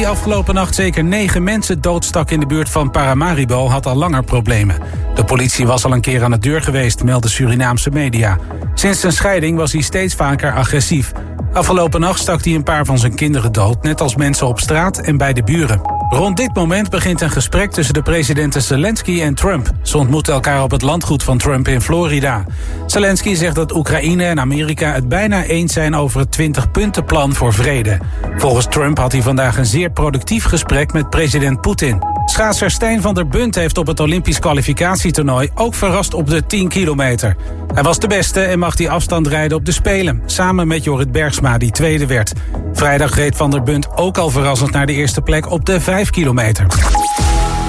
die afgelopen nacht zeker negen mensen doodstak in de buurt van Paramaribo had al langer problemen. De politie was al een keer aan de deur geweest, melden Surinaamse media. Sinds zijn scheiding was hij steeds vaker agressief. Afgelopen nacht stak hij een paar van zijn kinderen dood, net als mensen op straat en bij de buren. Rond dit moment begint een gesprek tussen de presidenten Zelensky en Trump. Ze ontmoeten elkaar op het landgoed van Trump in Florida. Zelensky zegt dat Oekraïne en Amerika het bijna eens zijn over het 20-puntenplan voor vrede. Volgens Trump had hij vandaag een zeer productief gesprek met president Poetin. Schaatser Stijn van der Bunt heeft op het Olympisch kwalificatietoernooi ook verrast op de 10 kilometer. Hij was de beste en mag die afstand rijden op de Spelen, samen met Jorrit Bergsma die tweede werd. Vrijdag reed van der Bunt ook al verrassend naar de eerste plek op de 5 kilometer.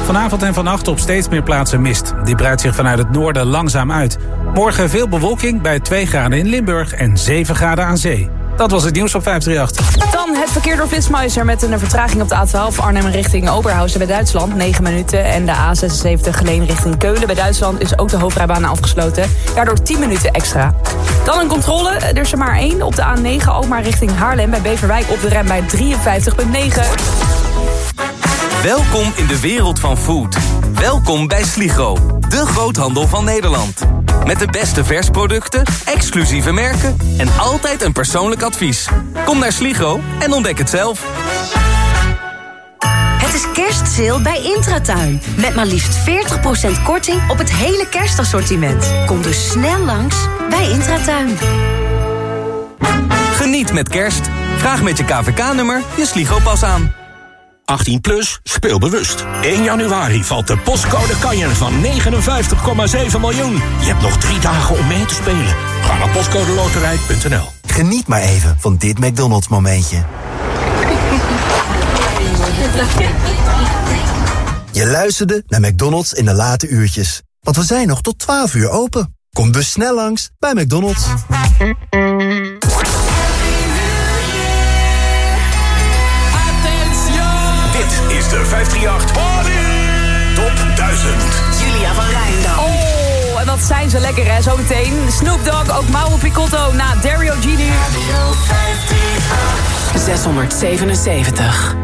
Vanavond en vannacht op steeds meer plaatsen mist. Die breidt zich vanuit het noorden langzaam uit. Morgen veel bewolking bij 2 graden in Limburg en 7 graden aan zee. Dat was het nieuws op 538. Dan het verkeer door Flitsmeister met een vertraging op de A12 Arnhem richting Oberhausen bij Duitsland. 9 minuten. En de A76 Geleen richting Keulen bij Duitsland is ook de hoofdrijbaan afgesloten. Daardoor 10 minuten extra. Dan een controle. Er is er maar één op de A9 Alkmaar richting Haarlem bij Beverwijk op de rem bij 53,9. Welkom in de wereld van food. Welkom bij Sligo, de groothandel van Nederland. Met de beste versproducten, exclusieve merken en altijd een persoonlijk advies. Kom naar Sligo en ontdek het zelf. Het is kerstsale bij Intratuin. Met maar liefst 40% korting op het hele kerstassortiment. Kom dus snel langs bij Intratuin. Geniet met kerst. Vraag met je KVK-nummer je Sligo-pas aan. 18 plus, speel bewust. 1 januari valt de postcode kanjer van 59,7 miljoen. Je hebt nog drie dagen om mee te spelen. Ga naar postcodeloterij.nl Geniet maar even van dit McDonald's momentje. Je luisterde naar McDonald's in de late uurtjes. Want we zijn nog tot 12 uur open. Kom dus snel langs bij McDonald's. 538 Party Top 1000. Julia van Rijndal. Oh, en wat zijn ze lekker hè, zometeen. Snoop Dogg, ook Mauro Picotto na Dario Gini. 677.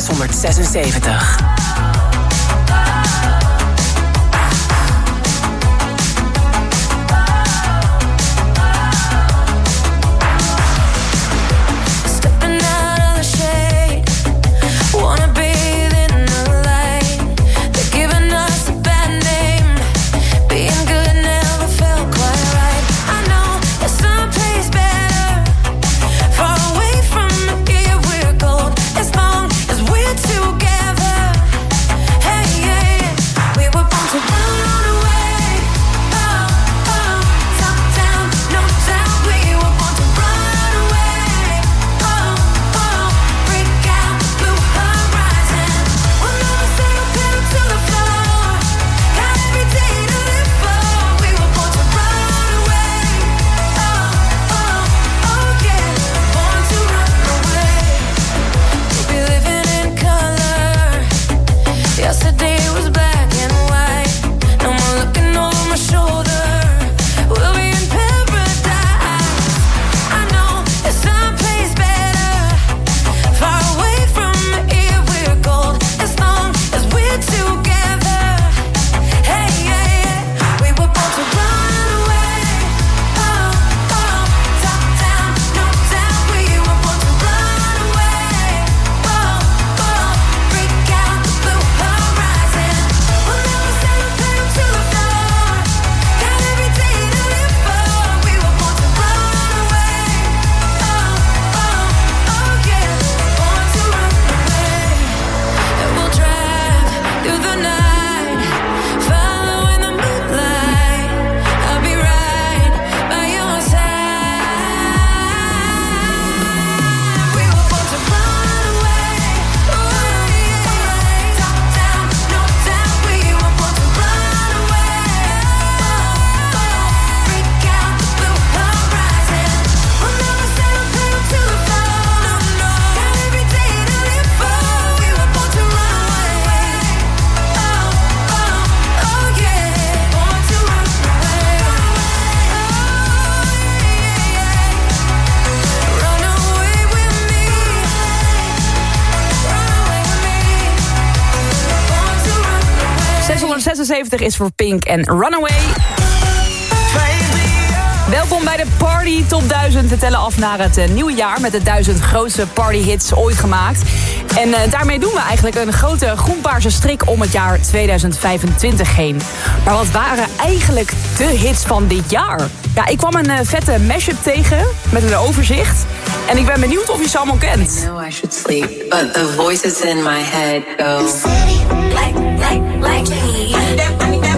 1000. 676. is voor Pink en Runaway. Welkom bij de Party Top 1000. We tellen af naar het uh, nieuwe jaar met de 1000 grootste partyhits ooit gemaakt. En uh, daarmee doen we eigenlijk een grote groenpaarse strik om het jaar 2025 heen. Maar wat waren eigenlijk de hits van dit jaar? Ja, ik kwam een uh, vette mashup tegen met een overzicht. En ik ben benieuwd of je ze allemaal kent. I know I should sleep, but the voices in my head go... Like, like, like me.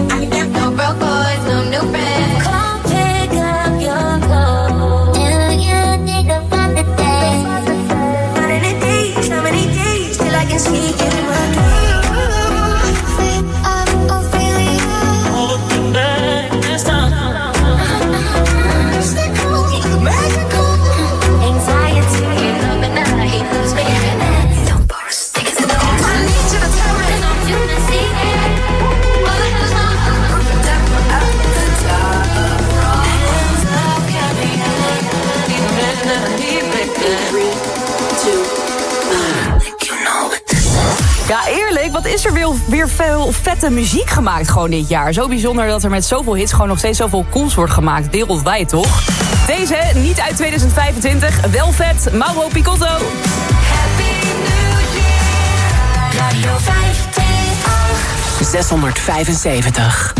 Vette muziek gemaakt gewoon dit jaar. Zo bijzonder dat er met zoveel hits gewoon nog steeds zoveel cools wordt gemaakt. Wereldwijd, toch? Deze, niet uit 2025, wel vet. Mauro Picotto. Happy New Year. Radio 675.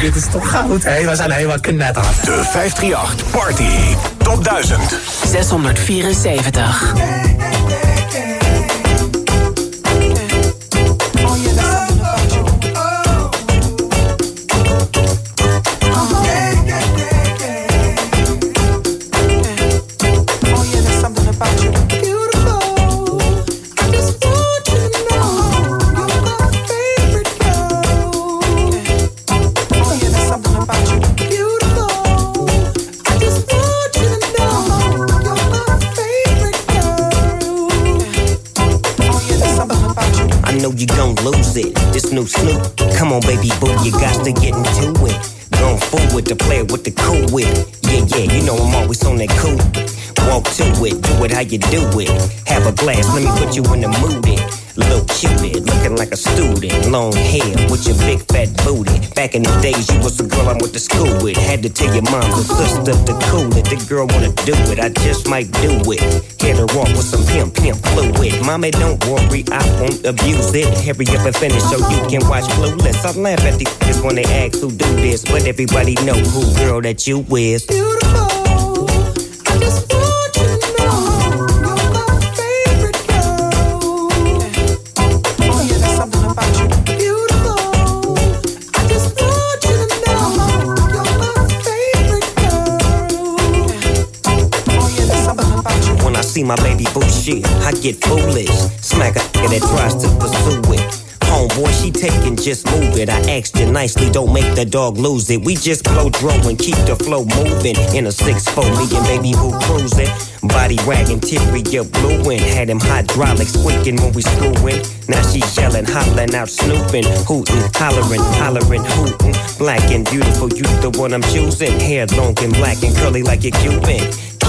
Dit is toch goud, hé? We zijn helemaal knetterd. De 538 Party Top 1000. 674. You do it. Have a glass, let me put you in the mood. It. Little cupid, looking like a student. Long hair with your big fat booty. Back in the days, you was the girl I went to school with. Had to tell your mom and sister to cool it. The girl wanna do it, I just might do it. Hit her off with some pimp, pimp fluid. Mommy, don't worry, I won't abuse it. Hurry up and finish so you can watch Clueless. I laugh at these when they ask who do this, but everybody know who girl that you is. When my baby boo shit, I get foolish. Smack a nigga that tries to pursue it. Homeboy, she taking, just move it. I asked you nicely, don't make the dog lose it. We just blow dro and keep the flow moving. In a 6-4, me and baby boo cruising. Body wagging, interior blueing. Had him hydraulic squeaking when we screwing. Now she yelling, hollering out, snooping, hooting, hollering, hollering, hooting. Black and beautiful, you the one I'm choosing. Hair long and black and curly like a Cuban.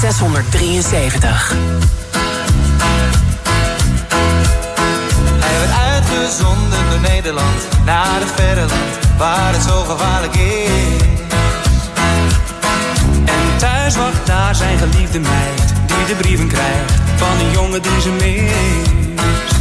673. Hij werd uitgezonden door Nederland naar het verre land waar het zo gevaarlijk is. En thuis wacht daar zijn geliefde meid die de brieven krijgt van een jongen die ze mist.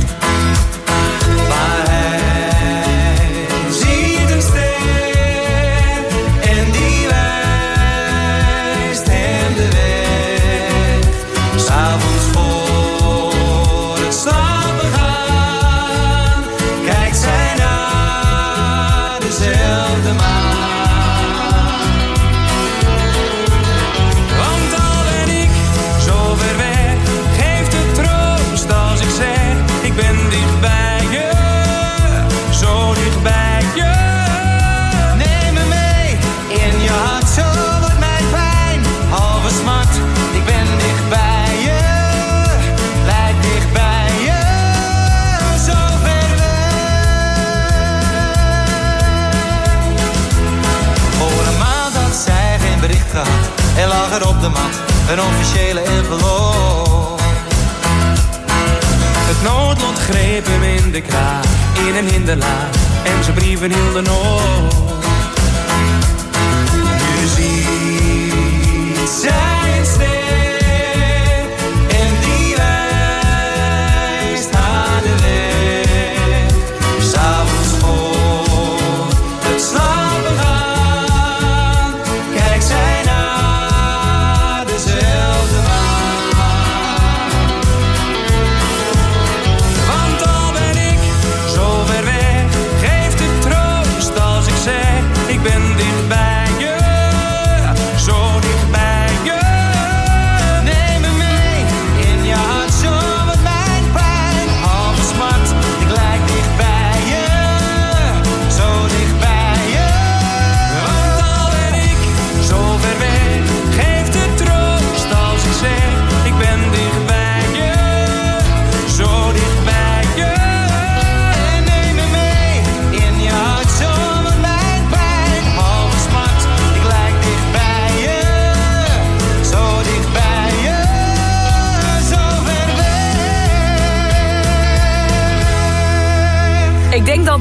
Gehad lag er op de mat. Een officiële envelop. Het noodlot greep hem in de kraag In een hinderlaag. En zijn brieven hielden op. Nu ziet zij een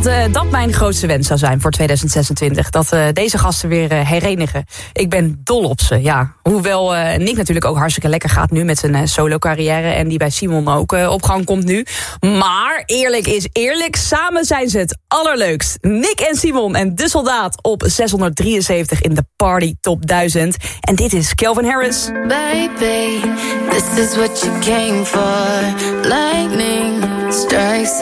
dat eh, dat mijn grootste wens zou zijn voor 2026. Dat eh, deze gasten weer eh, herenigen. Ik ben dol op ze, ja. Hoewel Nick natuurlijk ook hartstikke lekker gaat nu met zijn solo carrière. En die bij Simon ook op gang komt nu. Maar eerlijk is eerlijk, samen zijn ze het allerleukst. Nick en Simon en De Soldaat op 673 in de Party Top 1000. En dit is Kelvin Harris. Baby, this is what you came for.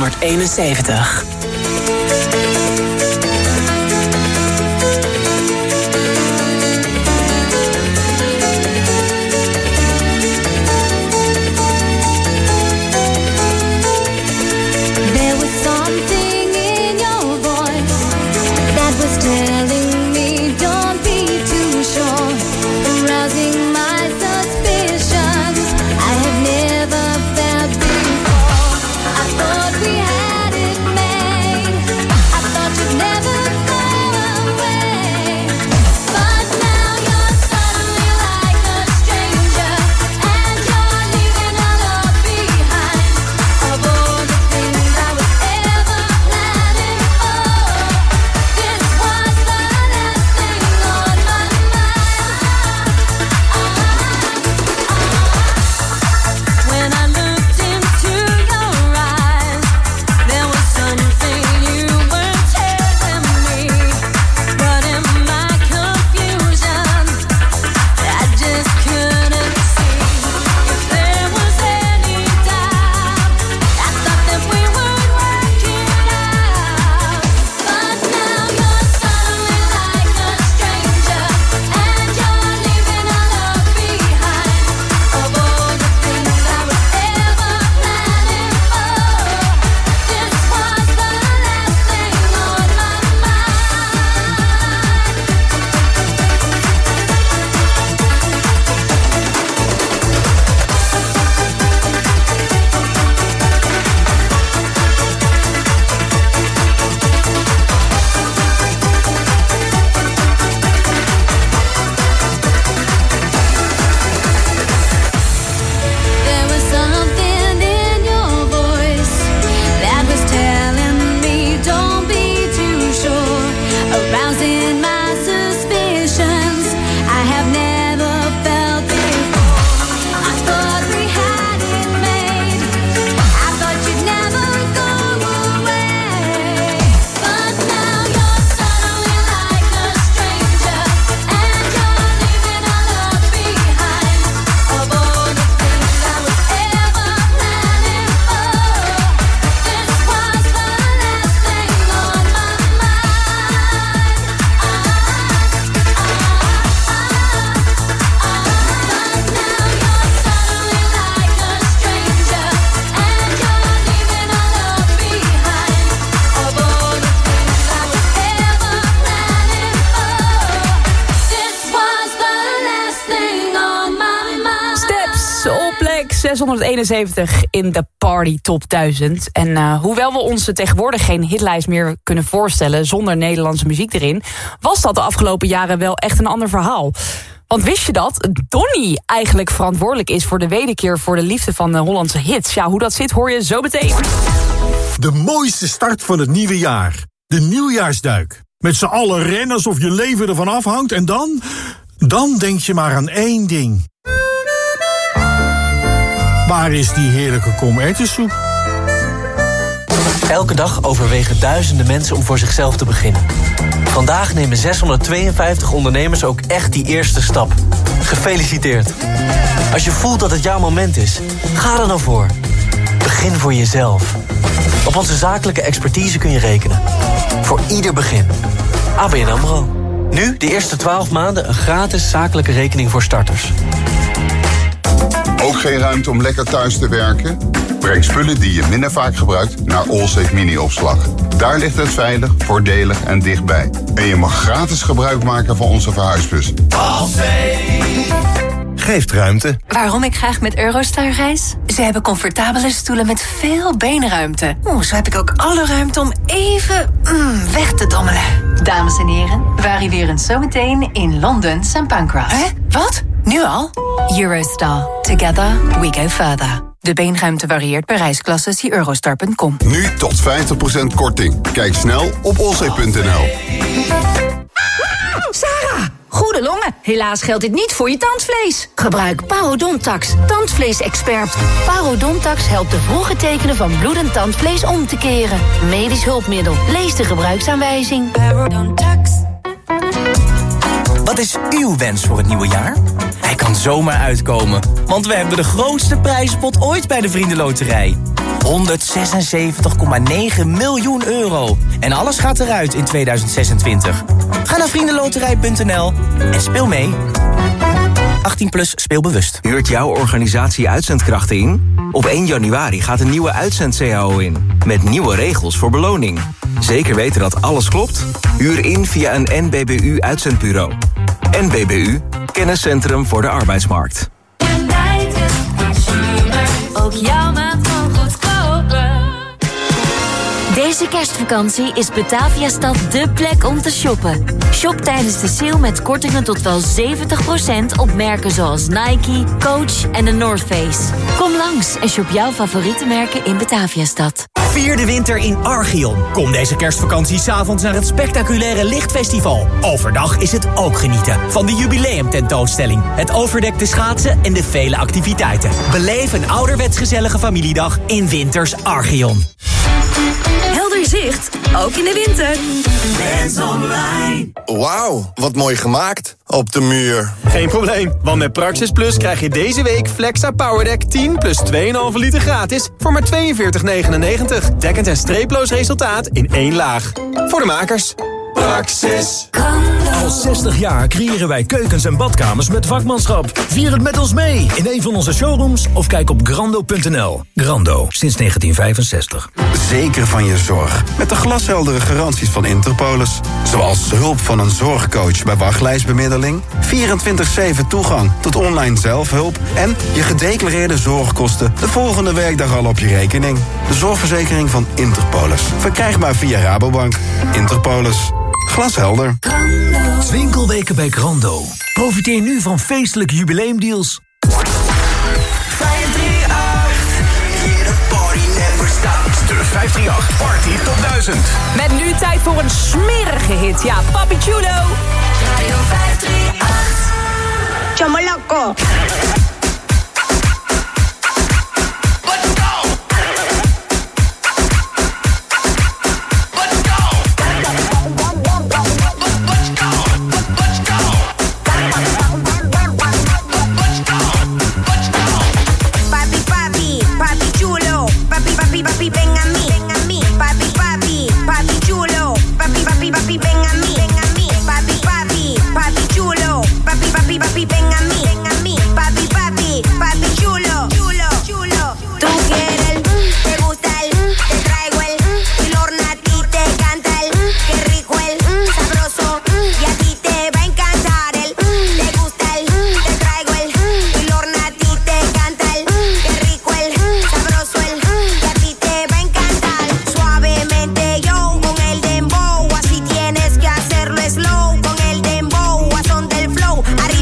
671. 671 in de Party Top 1000. En eh, hoewel we ons tegenwoordig geen hitlijst meer kunnen voorstellen... zonder Nederlandse muziek erin... was dat de afgelopen jaren wel echt een ander verhaal. Want wist je dat Donny eigenlijk verantwoordelijk is... voor de wederkeer voor de liefde van de Hollandse hits? Ja, hoe dat zit hoor je zo meteen. De mooiste start van het nieuwe jaar. De nieuwjaarsduik. Met z'n allen rennen alsof je leven ervan afhangt en dan... Dan denk je maar aan één ding. Waar is die heerlijke komertensoep? Elke dag overwegen duizenden mensen om voor zichzelf te beginnen. Vandaag nemen 652 ondernemers ook echt die eerste stap. Gefeliciteerd. Als je voelt dat het jouw moment is, ga er dan voor. Begin voor jezelf. Op onze zakelijke expertise kun je rekenen. Voor ieder begin. ABN AMRO. Nu de eerste 12 maanden een gratis zakelijke rekening voor starters. Ook geen ruimte om lekker thuis te werken? Breng spullen die je minder vaak gebruikt naar Allsafe Mini-opslag. Daar ligt het veilig, voordelig en dichtbij. En je mag gratis gebruik maken van onze verhuisbus. Geeft ruimte. Waarom ik graag met Eurostar reis? Ze hebben comfortabele stoelen met veel beenruimte. Oeh, zo heb ik ook alle ruimte om even mm, weg te dommelen. Dames en heren, we arriveren zometeen in Londen St. Pancras. Hè? Wat? Nu al? Eurostar. Together we go further. De beenruimte varieert per reisklasse. Zie eurostar.com. Nu tot 50% korting. Kijk snel op allsafe.nl. Sarah! Goede longen. Helaas geldt dit niet voor je tandvlees. Gebruik Parodontax, tandvleesexpert. Parodontax helpt de vroege tekenen van bloedend tandvlees om te keren. Medisch hulpmiddel. Lees de gebruiksaanwijzing. Parodontax. Wat is uw wens voor het nieuwe jaar? Hij kan zomaar uitkomen, want we hebben de grootste prijzenpot ooit bij de Vriendenloterij. 176,9 miljoen euro. En alles gaat eruit in 2026. Ga naar vriendenloterij.nl en speel mee. 18 plus speelbewust. Huurt jouw organisatie uitzendkrachten in? Op 1 januari gaat een nieuwe uitzend-CAO in. Met nieuwe regels voor beloning. Zeker weten dat alles klopt? Huur in via een NBBU-uitzendbureau. NBBU, kenniscentrum voor de arbeidsmarkt. Ook jouw Deze kerstvakantie is Bataviastad dé plek om te shoppen. Shop tijdens de sale met kortingen tot wel 70% op merken zoals Nike, Coach en de North Face. Kom langs en shop jouw favoriete merken in Bataviastad. Vier de winter in Archeon. Kom deze kerstvakantie s'avonds naar het spectaculaire Lichtfestival. Overdag is het ook genieten van de jubileumtentoonstelling, het overdekte schaatsen en de vele activiteiten. Beleef een ouderwets gezellige familiedag in Winters Archeon. Ook in de winter. Fans online. Wauw, wat mooi gemaakt. Op de muur. Geen probleem, want met Praxis Plus krijg je deze week Flexa PowerDeck 10 plus 2,5 liter gratis voor maar 42,99. Dekkend en streeploos resultaat in één laag. Voor de makers. Praxis. Al 60 jaar creëren wij keukens en badkamers met vakmanschap. Vier het met ons mee in een van onze showrooms of kijk op grando.nl. Grando, sinds 1965. Zeker van je zorg. Met de glasheldere garanties van Interpolis. Zoals hulp van een zorgcoach bij wachtlijstbemiddeling... 24-7 toegang tot online zelfhulp... en je gedeclareerde zorgkosten de volgende werkdag al op je rekening. De zorgverzekering van Interpolis. Verkrijgbaar via Rabobank. Interpolis. Glashelder. Winkelweken bij Grando. Profiteer nu van feestelijke jubileumdeals. De 538 Party Top 1000. Met nu tijd voor een smerige hit. Ja, Papi Chulo. Radio 538. Chomoloco.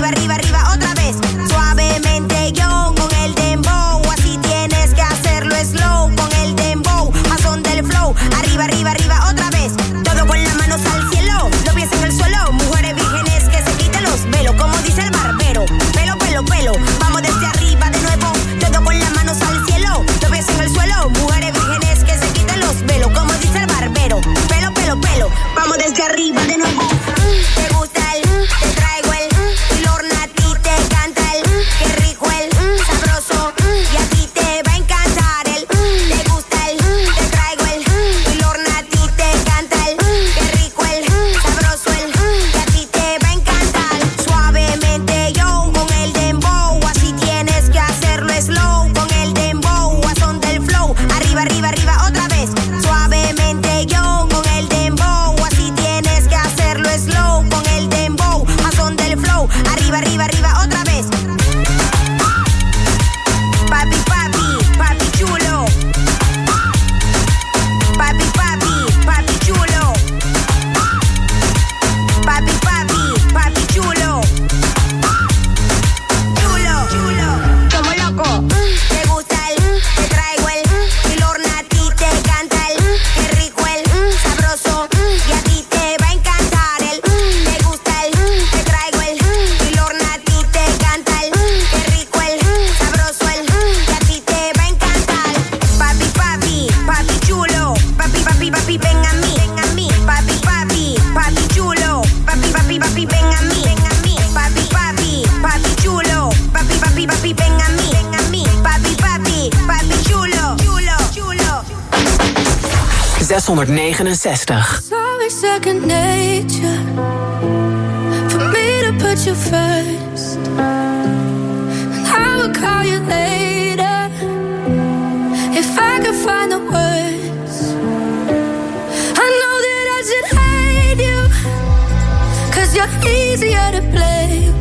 arriba, arriba. 669. Sorry, second nature. For me to put you first. If I find that you. You're easier to play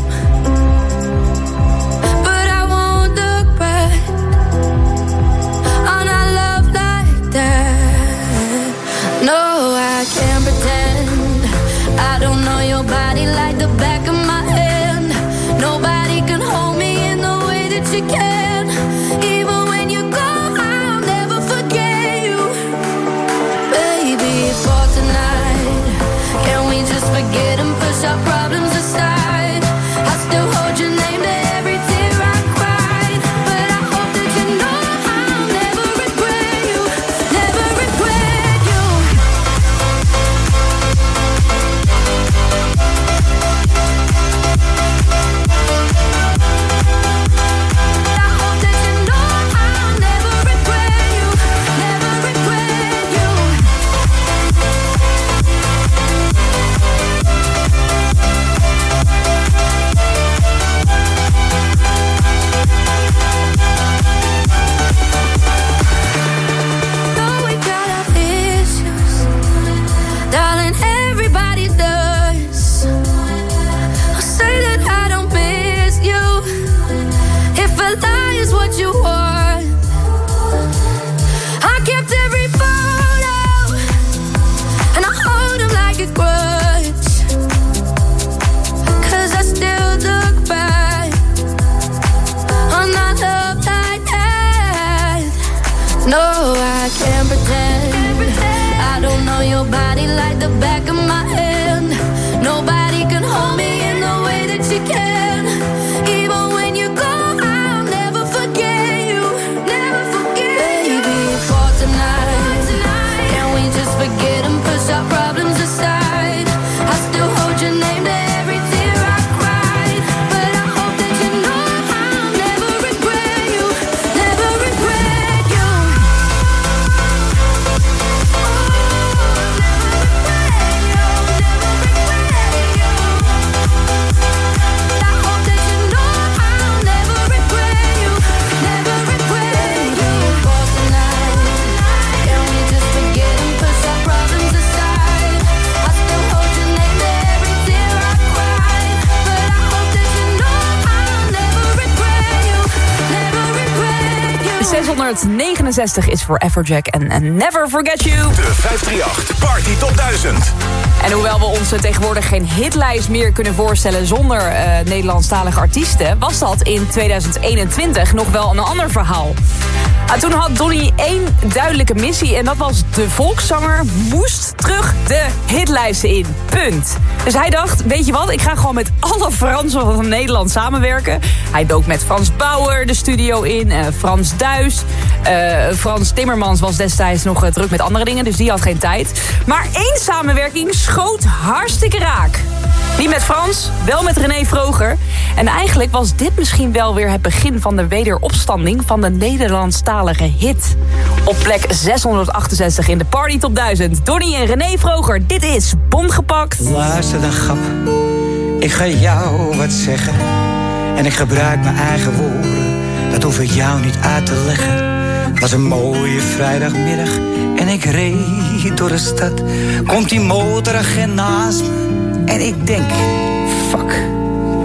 you can No, I can't pretend. I don't know your body like the back of my head. 669 is voor Everjack en Never Forget You. De 538 Party Top 1000. En hoewel we ons tegenwoordig geen hitlijst meer kunnen voorstellen zonder Nederlandstalige artiesten, was dat in 2021 nog wel een ander verhaal. Toen had Donny één duidelijke missie en dat was de volkszanger moest terug de hitlijsten in. Punt. Dus hij dacht, weet je wat, ik ga gewoon met alle Fransen van Nederland samenwerken. Hij dook met Frans Bauer de studio in, Frans Duis. Eh, Frans Timmermans was destijds nog eh, druk met andere dingen, dus die had geen tijd. Maar één samenwerking schoot hartstikke raak. Niet met Frans, wel met René Vroger. En eigenlijk was dit misschien wel weer het begin van de wederopstanding van de Nederlandstalige hit. Op plek 668 in de Party Top 1000. Donny en René Vroger, dit is Bond gepakt. Luister dan, grap. Ik ga jou wat zeggen. En ik gebruik mijn eigen woorden. Dat hoef ik jou niet uit te leggen. Was een mooie vrijdagmiddag. En ik reed door de stad. Komt die motoragent naast me. En ik denk, fuck.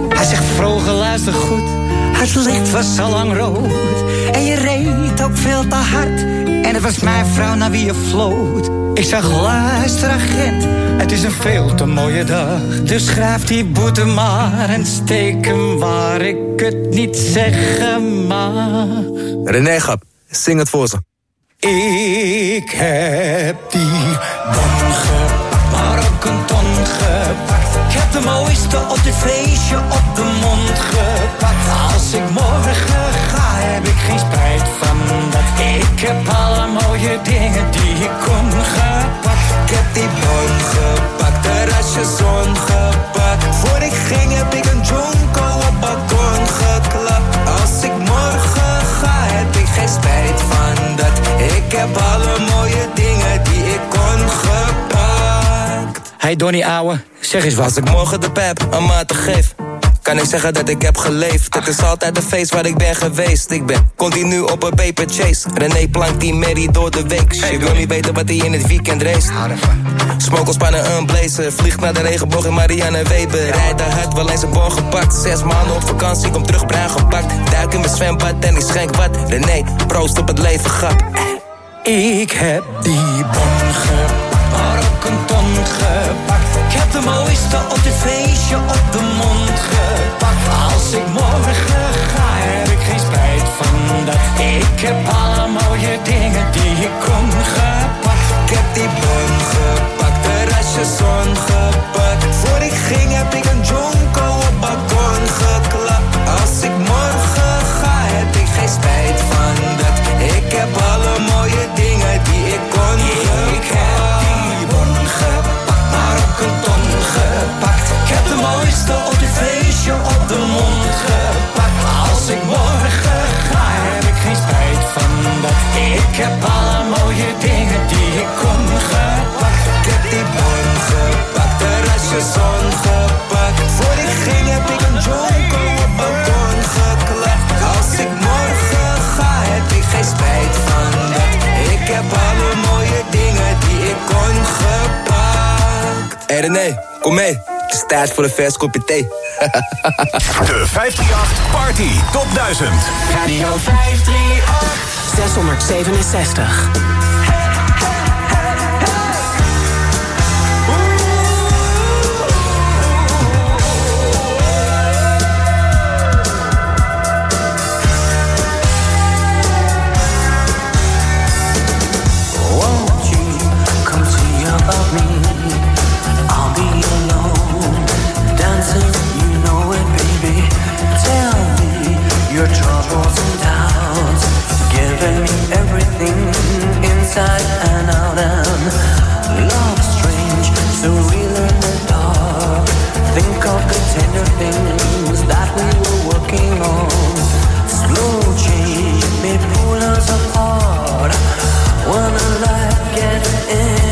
Hij zegt, vroeger luister goed. Het licht was al lang rood. En je reed ook veel te hard. En het was mijn vrouw naar wie je floot. Ik zeg, luister agent, het is een veel te mooie dag. Dus schrijf die boete maar en steek hem waar ik het niet zeggen mag. René Gap, zing het voor ze. Ik heb die bon gepakt, maar ook een ton gepakt. Ik heb de mooiste op dit feestje op de mond gepakt. Als ik morgen ga, heb ik geen spijt van dat. Ik heb alle mooie dingen die ik kon gepakt. Ik heb die bon gepakt, terrasje zon gepakt. Voor ik ging heb ik een jonko op balkon geklapt. Als ik morgen geen spijt van dat. Ik heb alle mooie dingen die ik kon gepakt. Hey Donnie ouwe, zeg eens wat. Als ik morgen de pep aan maten geef, kan ik zeggen dat ik heb geleefd. Het is altijd een feest waar ik ben geweest. Ik ben continu op een paper chase. René plankt die Mary door de week. Je wil niet weten wat hij in het weekend race. Smoke spannen een blazer. Vliegt naar de regenboog in Marianne Weber. Rijdt de wel eens een bon gepakt. Zes maanden op vakantie, kom terug bruin gepakt. Duik in mijn zwembad en ik schenk wat. René, proost op het leven, grap. Ik heb die bon gepakt, maar ook een ton gepakt. Ik heb de mooiste op dit feestje op de mond gepakt. Hé René, kom mee. Het is tijd voor een vers kopje thee. De 538 Party Top 1000. Radio 538. 667. Light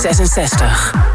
66.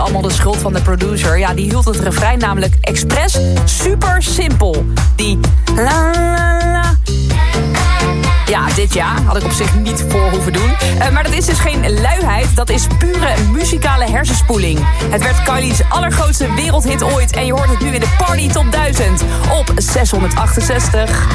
Allemaal de schuld van de producer. Ja, die hield het refrein namelijk expres super simpel. Die la la la ja, dit jaar had ik op zich niet voor hoeven doen. Uh, maar dat is dus geen luiheid, dat is pure muzikale hersenspoeling. Het werd Kylie's allergrootste wereldhit ooit... en je hoort het nu in de Party Top 1000 op 668.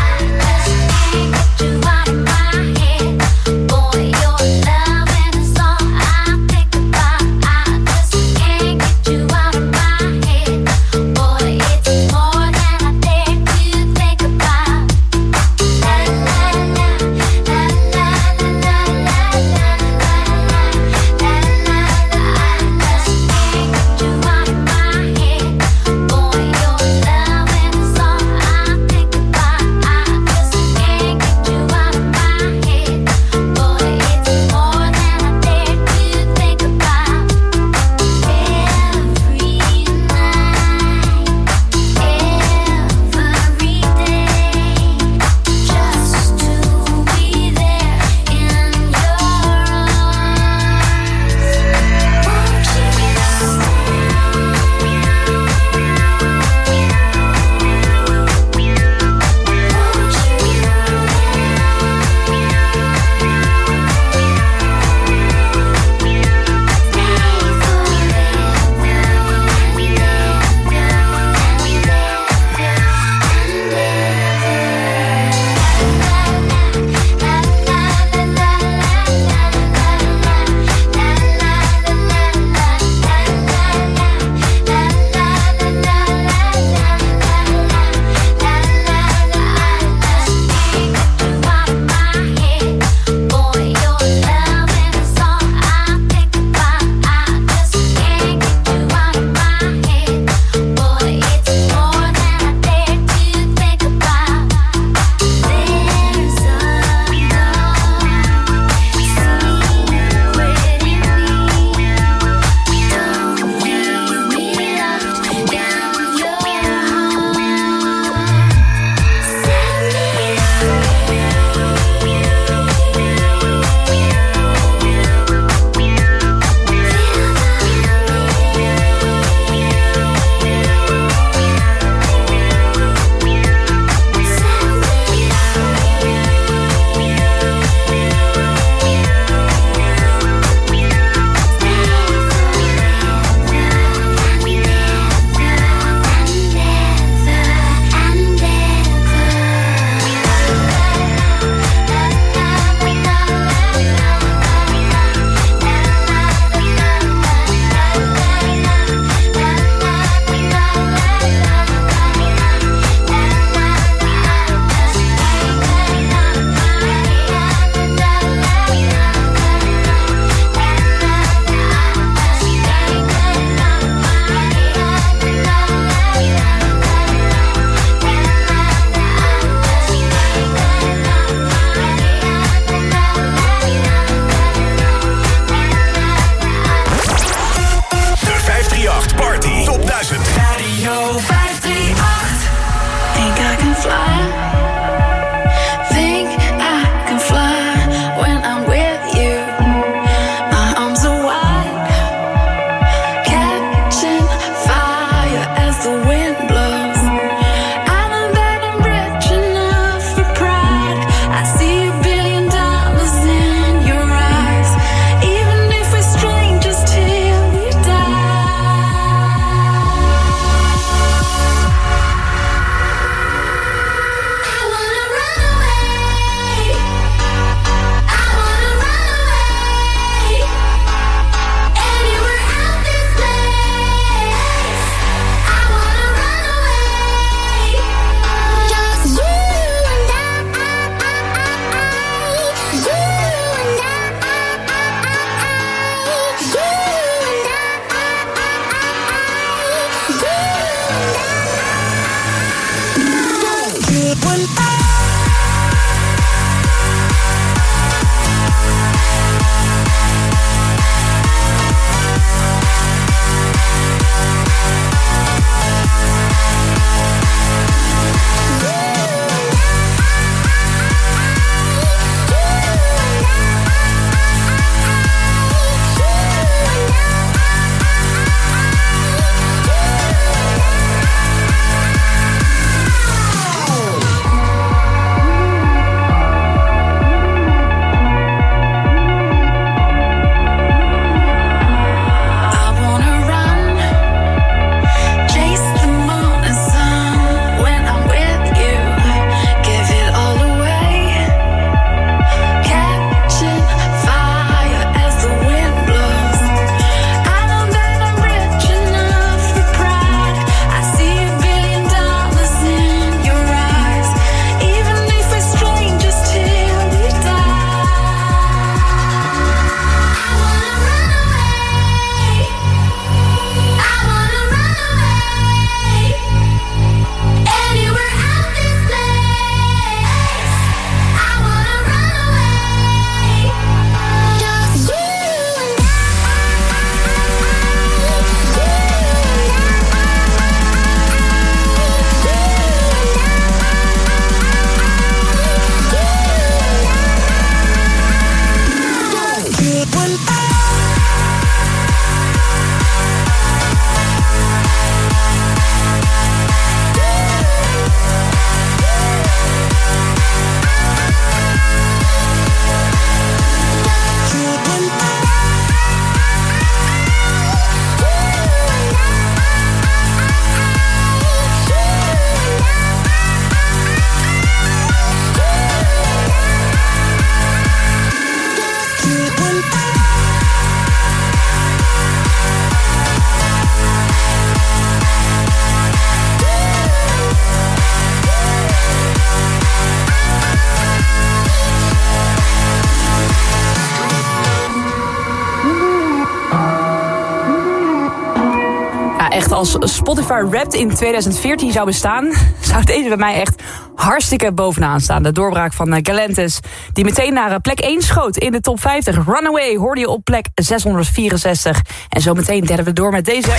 Als Spotify Wrapped in 2014 zou bestaan... zou deze bij mij echt hartstikke bovenaan staan. De doorbraak van uh, Galantis, die meteen naar uh, plek 1 schoot in de top 50. Runaway hoorde je op plek 664. En zometeen derde we door met deze...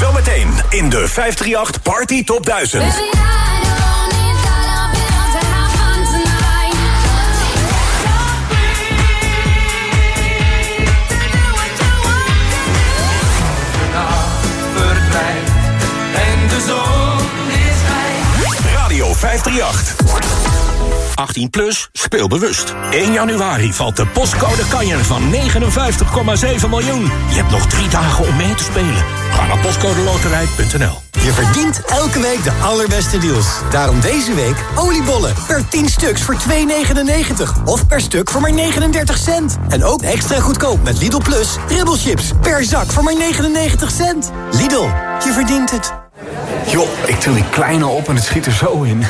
Zometeen in de 538 Party Top 1000. 538. 18 plus, speel bewust. 1 januari valt de postcode kanjer van 59,7 miljoen. Je hebt nog drie dagen om mee te spelen. Ga naar postcodeloterij.nl. Je verdient elke week de allerbeste deals. Daarom deze week oliebollen per 10 stuks voor 2,99. Of per stuk voor maar 39 cent. En ook extra goedkoop met Lidl Plus ribbelchips per zak voor maar 99 cent. Lidl, je verdient het. Joh, ik til die kleine op en het schiet er zo in.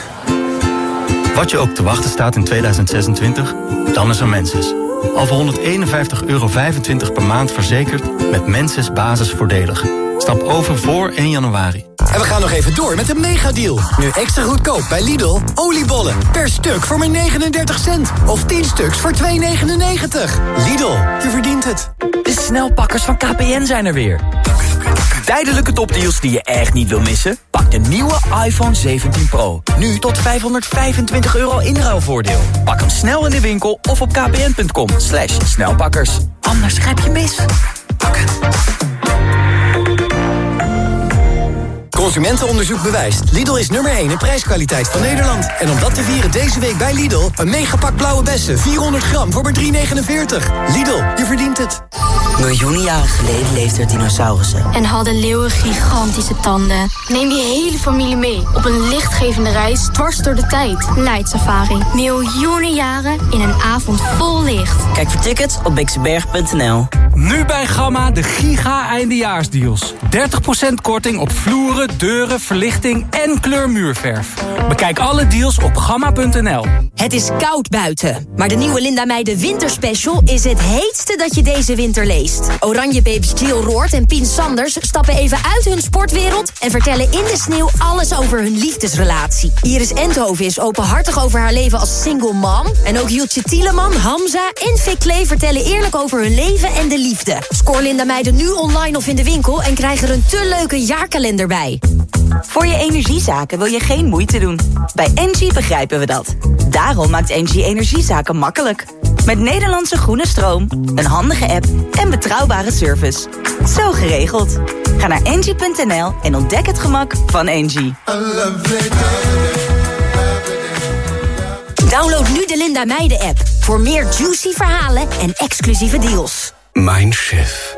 Wat je ook te wachten staat in 2026, dan is er Menses. Al voor 151,25 euro per maand verzekerd met Menses basisvoordelig. Stap over voor 1 januari. En we gaan nog even door met de megadeal. Nu extra goedkoop bij Lidl. Oliebollen per stuk voor maar 39 cent. Of 10 stuks voor 2,99. Lidl, je verdient het. De snelpakkers van KPN zijn er weer. Tijdelijke topdeals die je echt niet wil missen? Pak de nieuwe iPhone 17 Pro. Nu tot 525 euro inruilvoordeel. Pak hem snel in de winkel of op kpn.com. Slash snelpakkers. Anders grijp je mis. Consumentenonderzoek bewijst. Lidl is nummer 1 in prijskwaliteit van Nederland. En om dat te vieren deze week bij Lidl... een megapak blauwe bessen, 400 gram voor maar 3,49. Lidl, je verdient het. Miljoenen jaren geleden leefden er dinosaurussen. En hadden leeuwen gigantische tanden. Neem je hele familie mee op een lichtgevende reis dwars door de tijd. Light Safari. Miljoenen jaren in een avond vol licht. Kijk voor tickets op bixenberg.nl. Nu bij Gamma de giga eindejaarsdeals. 30% korting op vloeren, deuren, verlichting en kleurmuurverf. Bekijk alle deals op gamma.nl. Het is koud buiten, maar de nieuwe Linda Meijden Winterspecial is het heetste dat je deze winter leest. Oranje babes Jill Roord en Pien Sanders stappen even uit hun sportwereld en vertellen in de sneeuw alles over hun liefdesrelatie. Iris Endhoven is openhartig over haar leven als single mom. En ook Jutje Tieleman, Hamza en Vic Klee vertellen eerlijk over hun leven en de liefde. Scoor Linda Meijden nu online of in de winkel en krijg er een te leuke jaarkalender bij. Voor je energiezaken wil je geen moeite doen. Bij Engie begrijpen we dat. Daarom maakt Engie energiezaken makkelijk. Met Nederlandse groene stroom, een handige app en betrouwbare service. Zo geregeld. Ga naar engie.nl en ontdek het gemak van Engie. Download nu de Linda Meijden app voor meer juicy verhalen en exclusieve deals. Mindshift.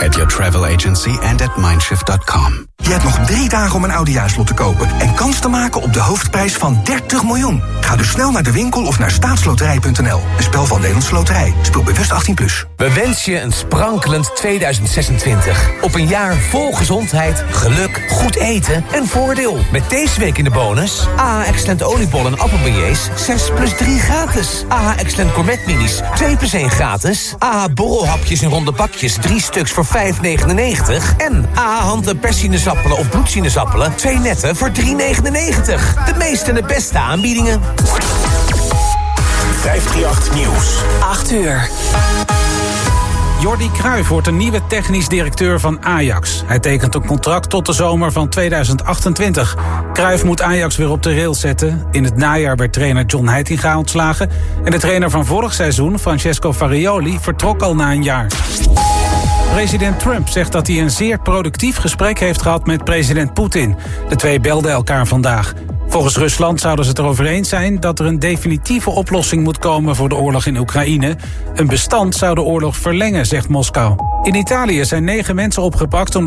At your travel agency and at mindshift.com. Je hebt nog drie dagen om een oudejaarslot te kopen en kans te maken op de hoofdprijs van 30 miljoen. Ga dus snel naar de winkel of naar staatsloterij.nl. Een spel van Nederlandse Loterij. Speel bewust 18+. Plus. We wensen je een sprankelend 2026. Op een jaar vol gezondheid, geluk, goed eten en voordeel. Met deze week in de bonus... AH Excellent oliebollen en appelbeignets 6 plus 3 gratis. AH Excellent gourmet minis 2 plus 1 gratis. AH borrelhapjes in ronde bakjes 3 stuks voor 5,99. En AH hand- en persinezappelen of bloedsinezappelen 2 netten voor 3,99. De meeste en de beste aanbiedingen. 538 Nieuws. 8 uur. Jordi Cruijff wordt de nieuwe technisch directeur van Ajax. Hij tekent een contract tot de zomer van 2028. Cruijff moet Ajax weer op de rails zetten. In het najaar werd trainer John Heitinga ontslagen... en de trainer van vorig seizoen, Francesco Farioli, vertrok al na een jaar. President Trump zegt dat hij een zeer productief gesprek heeft gehad met president Poetin. De twee belden elkaar vandaag. Volgens Rusland zouden ze het erover eens zijn dat er een definitieve oplossing moet komen voor de oorlog in Oekraïne. Een bestand zou de oorlog verlengen, zegt Moskou. In Italië zijn negen mensen opgepakt omdat